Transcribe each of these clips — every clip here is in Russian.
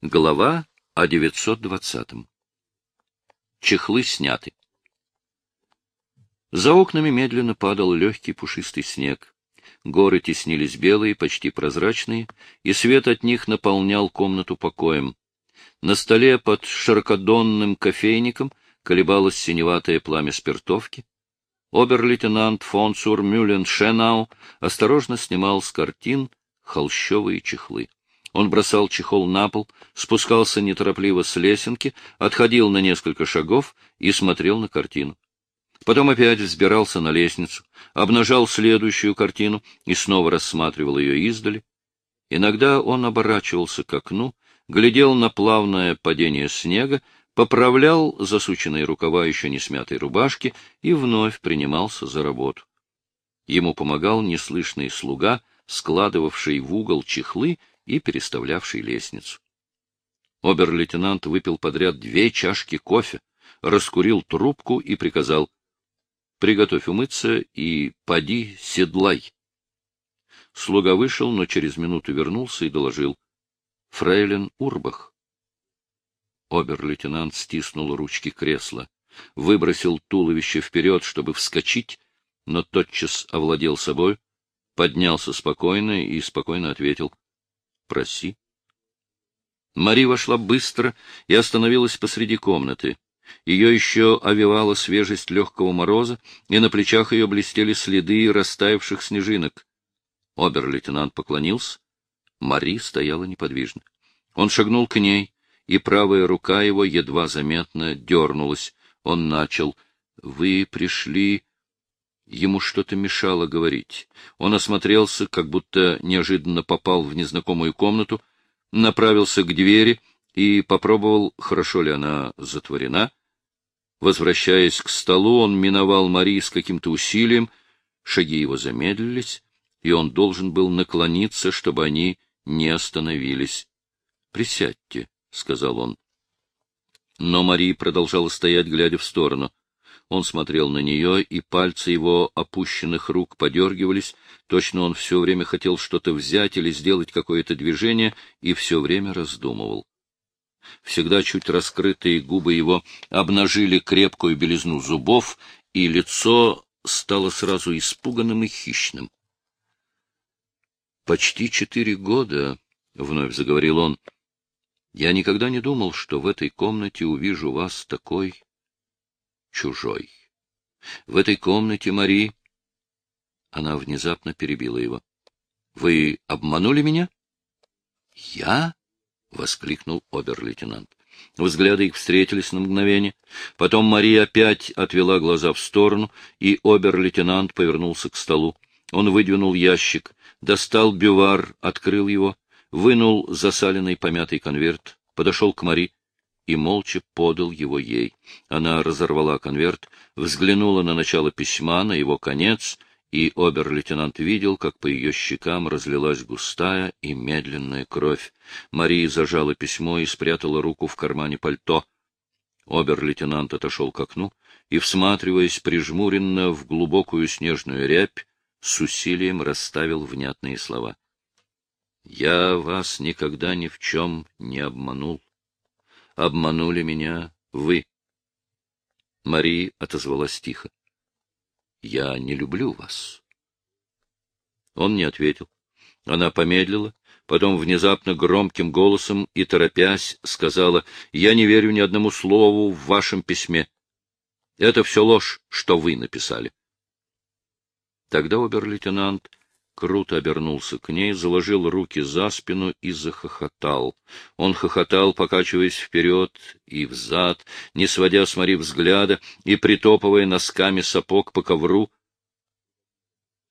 Глава о 920-м. Чехлы сняты. За окнами медленно падал легкий пушистый снег. Горы теснились белые, почти прозрачные, и свет от них наполнял комнату покоем. На столе под широкодонным кофейником колебалось синеватое пламя спиртовки. Обер-лейтенант фон Цурмюлен Шенау осторожно снимал с картин холщовые чехлы. Он бросал чехол на пол, спускался неторопливо с лесенки, отходил на несколько шагов и смотрел на картину. Потом опять взбирался на лестницу, обнажал следующую картину и снова рассматривал ее издали. Иногда он оборачивался к окну, глядел на плавное падение снега, поправлял засученные рукава еще не смятой рубашки и вновь принимался за работу. Ему помогал неслышный слуга, складывавший в угол чехлы и переставлявший лестницу. Обер-лейтенант выпил подряд две чашки кофе, раскурил трубку и приказал «Приготовь умыться и поди седлай». Слуга вышел, но через минуту вернулся и доложил «Фрейлин Урбах». Обер-лейтенант стиснул ручки кресла, выбросил туловище вперед, чтобы вскочить, но тотчас овладел собой, поднялся спокойно и спокойно ответил — Проси. Мари вошла быстро и остановилась посреди комнаты. Ее еще овевала свежесть легкого мороза, и на плечах ее блестели следы растаявших снежинок. Обер-лейтенант поклонился. Мари стояла неподвижно. Он шагнул к ней, и правая рука его едва заметно дернулась. Он начал. — Вы пришли... Ему что-то мешало говорить. Он осмотрелся, как будто неожиданно попал в незнакомую комнату, направился к двери и попробовал, хорошо ли она затворена. Возвращаясь к столу, он миновал Мари с каким-то усилием, шаги его замедлились, и он должен был наклониться, чтобы они не остановились. — Присядьте, — сказал он. Но Мари продолжала стоять, глядя в сторону. Он смотрел на нее, и пальцы его опущенных рук подергивались. Точно он все время хотел что-то взять или сделать какое-то движение, и все время раздумывал. Всегда чуть раскрытые губы его обнажили крепкую белизну зубов, и лицо стало сразу испуганным и хищным. «Почти четыре года», — вновь заговорил он, — «я никогда не думал, что в этой комнате увижу вас такой чужой. В этой комнате, Мари... Она внезапно перебила его. — Вы обманули меня? — Я? — воскликнул обер-лейтенант. Взгляды их встретились на мгновение. Потом Мария опять отвела глаза в сторону, и обер-лейтенант повернулся к столу. Он выдвинул ящик, достал бювар, открыл его, вынул засаленный помятый конверт, подошел к Мари и молча подал его ей. Она разорвала конверт, взглянула на начало письма, на его конец, и обер-лейтенант видел, как по ее щекам разлилась густая и медленная кровь. Мария зажала письмо и спрятала руку в кармане пальто. Обер-лейтенант отошел к окну и, всматриваясь прижмуренно в глубокую снежную рябь, с усилием расставил внятные слова. — Я вас никогда ни в чем не обманул обманули меня вы. Мари отозвалась тихо. — Я не люблю вас. Он не ответил. Она помедлила, потом внезапно громким голосом и торопясь сказала, — Я не верю ни одному слову в вашем письме. Это все ложь, что вы написали. Тогда обер-лейтенант круто обернулся к ней, заложил руки за спину и захохотал. Он хохотал, покачиваясь вперед и взад, не сводя с Мари взгляда и притопывая носками сапог по ковру.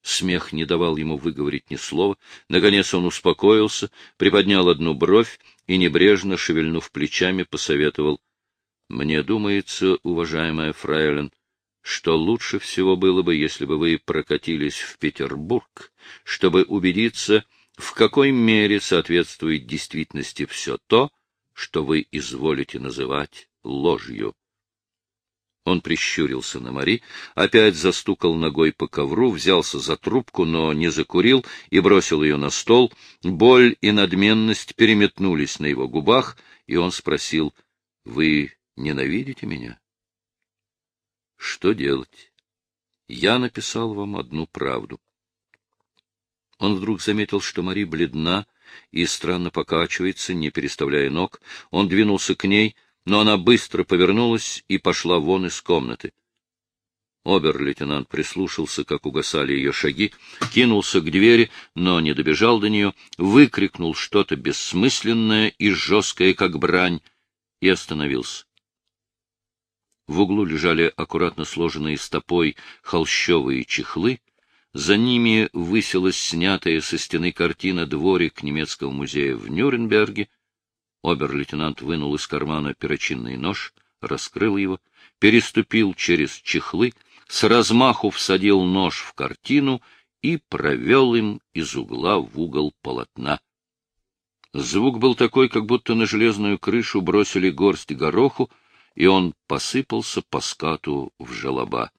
Смех не давал ему выговорить ни слова. Наконец он успокоился, приподнял одну бровь и, небрежно шевельнув плечами, посоветовал. — Мне думается, уважаемая фрейлин, что лучше всего было бы, если бы вы прокатились в Петербург, чтобы убедиться, в какой мере соответствует действительности все то, что вы изволите называть ложью. Он прищурился на Мари, опять застукал ногой по ковру, взялся за трубку, но не закурил и бросил ее на стол. Боль и надменность переметнулись на его губах, и он спросил, — Вы ненавидите меня? — Что делать? Я написал вам одну правду. Он вдруг заметил, что Мари бледна и странно покачивается, не переставляя ног. Он двинулся к ней — но она быстро повернулась и пошла вон из комнаты. Обер-лейтенант прислушался, как угасали ее шаги, кинулся к двери, но не добежал до нее, выкрикнул что-то бессмысленное и жесткое, как брань, и остановился. В углу лежали аккуратно сложенные стопой холщовые чехлы, за ними высилась снятая со стены картина «Дворик немецкого музея в Нюрнберге», Обер-лейтенант вынул из кармана перочинный нож, раскрыл его, переступил через чехлы, с размаху всадил нож в картину и провел им из угла в угол полотна. Звук был такой, как будто на железную крышу бросили горсть гороху, и он посыпался по скату в желоба.